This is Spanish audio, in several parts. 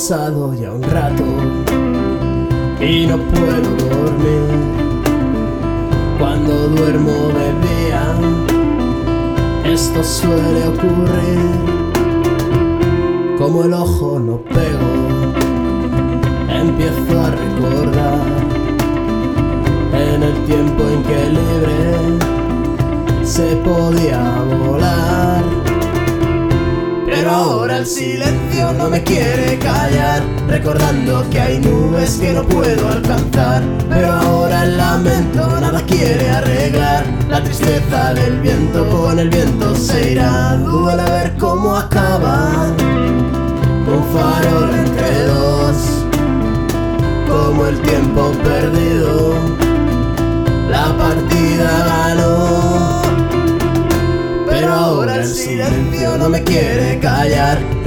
pasado ya un rato y no puedo dormir. Cuando duermo día, esto suele ocurrir. Como el ojo no pego, empiezo a recordar en el tiempo en que libre se podía volar. El silencio no me quiere callar, recordando que hay nubes que no puedo alcanzar. Pero ahora el lamento nada quiere arreglar, la tristeza del viento con el viento se irá. Duele ver cómo acaba, un farol entre dos, como el tiempo perdido,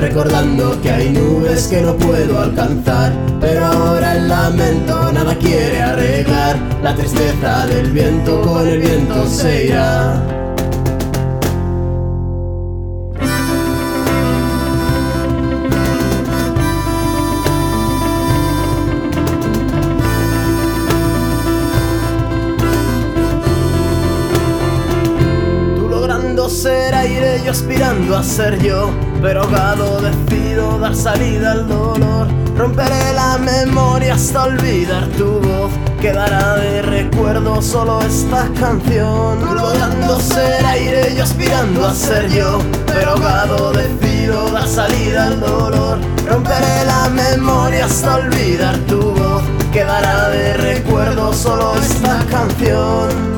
recordando que hay nubes que no puedo alcanzar. Pero ahora el lamento nada quiere arreglar, la tristeza del viento con el viento se irá. Ser aire, yo aspirando a ser yo. Pero ahogado decido dar salida al dolor. Romperé la memoria hasta olvidar tu voz. Quedará de recuerdo solo esta canción. Logrando ser aire, yo aspirando a ser yo. Pero ahogado decido dar salida al dolor. Romperé la memoria hasta olvidar tu voz. Quedará de recuerdo solo esta canción.